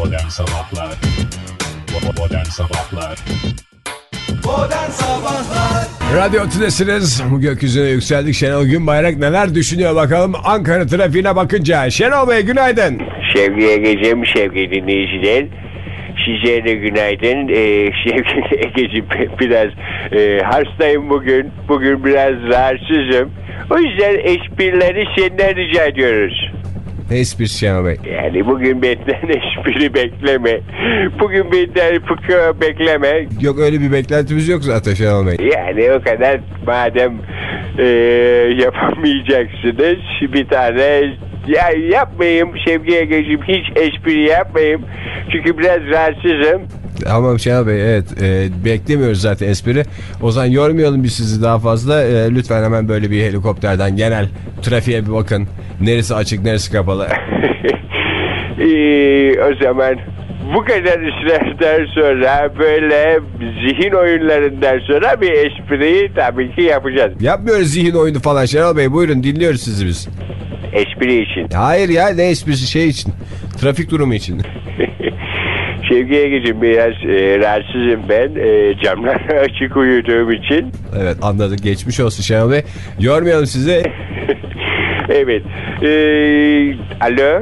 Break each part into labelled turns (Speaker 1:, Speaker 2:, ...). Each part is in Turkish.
Speaker 1: Modern Sabahlar Modern Sabahlar
Speaker 2: Modern Sabahlar
Speaker 3: Radyo Tülesi'niz. Bu gökyüzüne yükseldik. Şenol Günbayrak neler düşünüyor bakalım Ankara trafiğine bakınca. Şenol Bey günaydın.
Speaker 4: Sevgili Ege'cim, sevgili dinleyiciler. Size de günaydın. Ee, sevgili Ege'cim biraz e, hastayım bugün. Bugün biraz rahatsızım. O yüzden esprileri senden rica ediyoruz.
Speaker 3: Ne esprisi Şenol Bey?
Speaker 4: Yani bugün benden espri bekleme. Bugün benden fıkra bekleme.
Speaker 3: Yok öyle bir beklentimiz yok zaten Şenol Bey.
Speaker 4: Yani o kadar madem e, yapamayacaksınız bir tane ya yapmayayım Sevgi Ege'cim hiç espri yapmayayım. Çünkü biraz rahatsızım.
Speaker 3: Tamam Şenol Bey evet e, beklemiyoruz zaten espri. O zaman yormayalım biz sizi daha fazla. E, lütfen hemen böyle bir helikopterden genel trafiğe bir bakın. Neresi açık neresi kapalı.
Speaker 4: O zaman bu kadar işlerden sonra böyle zihin oyunlarından sonra bir espriyi tabii ki yapacağız.
Speaker 3: Yapmıyoruz zihin oyunu falan Şenol Bey buyurun dinliyoruz sizi biz.
Speaker 4: Espri için.
Speaker 3: Hayır ya ne esprisi şey için. Trafik durumu için.
Speaker 4: Sevgi Ege'cim biraz e, rahatsızım ben. E, camları açık uyuduğum için.
Speaker 3: Evet anladık geçmiş olsun Şenol Bey. Yormayalım sizi.
Speaker 4: evet. Ee, alo?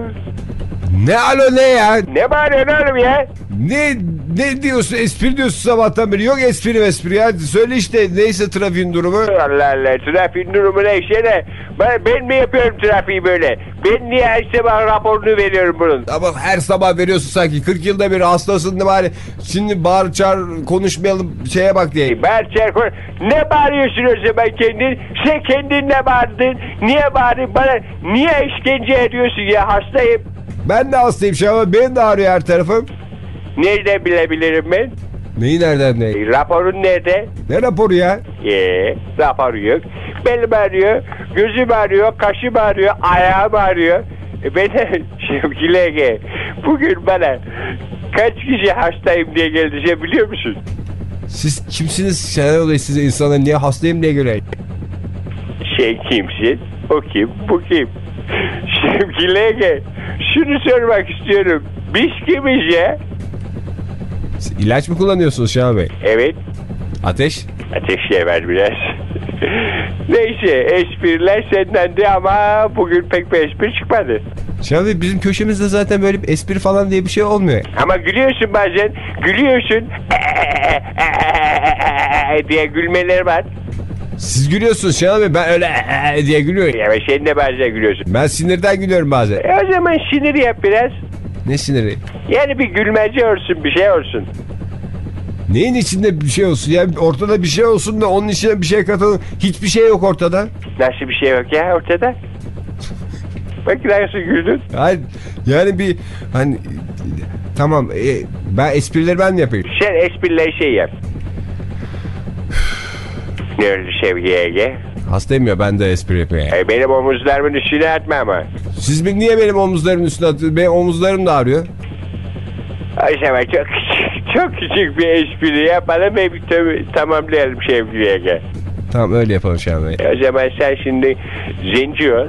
Speaker 3: Ne alo ne ya?
Speaker 4: Ne bağırıyorsun oğlum ya?
Speaker 3: Ne ne diyorsun? Espri diyorsun sabahtan beri. Yok espri espri ya. Söyle işte neyse trafiğin durumu.
Speaker 4: Allah Allah trafiğin durumu neyse de ben, ben mi yapıyorum trafiği böyle? Ben niye her sabah raporunu veriyorum bunun?
Speaker 3: Ama her sabah veriyorsun sanki. 40 yılda bir hastasın da bari. Şimdi bağır çağır konuşmayalım şeye bak diye.
Speaker 4: Berçer koy- Ne bağırıyorsun o zaman kendin? Sen kendin ne bağırdın? Niye bağırdın? Bana niye işkence ediyorsun ya? Hastayım.
Speaker 3: Ben de hastayım Şenol. Benim de ağrıyor her tarafım.
Speaker 4: Nereden bilebilirim ben?
Speaker 3: Neyi nereden ne?
Speaker 4: E, Raporun nerede?
Speaker 3: Ne raporu ya?
Speaker 4: Ee, rapor yok. Belim ağrıyor, gözüm ağrıyor, kaşım ağrıyor, ayağım ağrıyor. E ben de sevgili Ege, bugün bana kaç kişi hastayım diye geldi sen biliyor musun?
Speaker 3: Siz kimsiniz Şenol Bey? Size insana niye hastayım diye göre.
Speaker 4: Sen kimsin? O kim? Bu kim? Sevgili Ege, şunu sormak istiyorum. Biz kimiz ya?
Speaker 3: İlaç mı kullanıyorsunuz Şenol Bey?
Speaker 4: Evet,
Speaker 3: Ateş?
Speaker 4: ateşe ver biraz. Neyse, espriler sendendi ama bugün pek bir espri çıkmadı.
Speaker 3: Şenol Bey bizim köşemizde zaten böyle bir espri falan diye bir şey olmuyor.
Speaker 4: Ama gülüyorsun bazen. Gülüyorsun. diye gülmeler var.
Speaker 3: Siz gülüyorsunuz Şenol Bey. Ben öyle diye gülüyorum.
Speaker 4: Ya sen de bazen gülüyorsun.
Speaker 3: Ben sinirden gülüyorum bazen.
Speaker 4: E o zaman sinir yap biraz.
Speaker 3: Ne siniri?
Speaker 4: Yani bir gülmece olsun bir şey olsun.
Speaker 3: Neyin içinde bir şey olsun ya ortada bir şey olsun da onun içine bir şey katalım. Hiçbir şey yok ortada.
Speaker 4: Nasıl bir şey yok ya ortada? Bak nasıl güldün.
Speaker 3: Hayır yani bir hani tamam e, ben esprileri ben mi yapayım?
Speaker 4: Sen espriyle şey yap. Ne oldu Sevgi Ege?
Speaker 3: Hastayım ya ben de espri yapayım.
Speaker 4: E, benim omuzlarımın üstüne atma ama.
Speaker 3: Siz niye benim omuzlarımın üstüne atıyorsunuz? Benim omuzlarım da ağrıyor.
Speaker 4: O zaman çok küçük, çok küçük bir espri yapalım ve tamamlayalım Sevgi Ege.
Speaker 3: Tamam öyle yapalım Şenol Bey.
Speaker 4: O zaman sen şimdi zenci ol.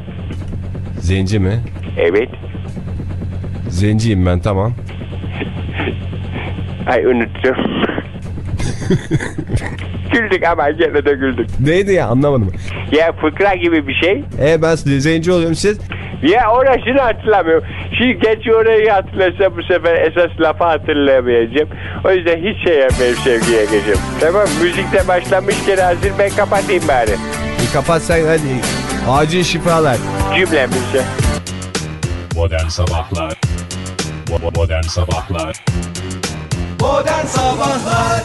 Speaker 3: Zenci mi?
Speaker 4: Evet.
Speaker 3: Zenciyim ben tamam.
Speaker 4: Ay unuttum. güldük ama gene de güldük.
Speaker 3: Neydi ya anlamadım.
Speaker 4: Ya fıkra gibi bir şey.
Speaker 3: E ben zenci oluyorum siz.
Speaker 4: Ya orasını hatırlamıyorum. Şimdi geç orayı hatırlasam bu sefer esas lafı hatırlayamayacağım. O yüzden hiç şey yapmayayım sevgiye geçeyim. Tamam müzikte başlamışken hazır ben kapatayım bari.
Speaker 3: Bir kapat sen hadi. Acil şifalar.
Speaker 4: Cümlemizi.
Speaker 1: Modern Sabahlar Modern Sabahlar
Speaker 2: Modern Sabahlar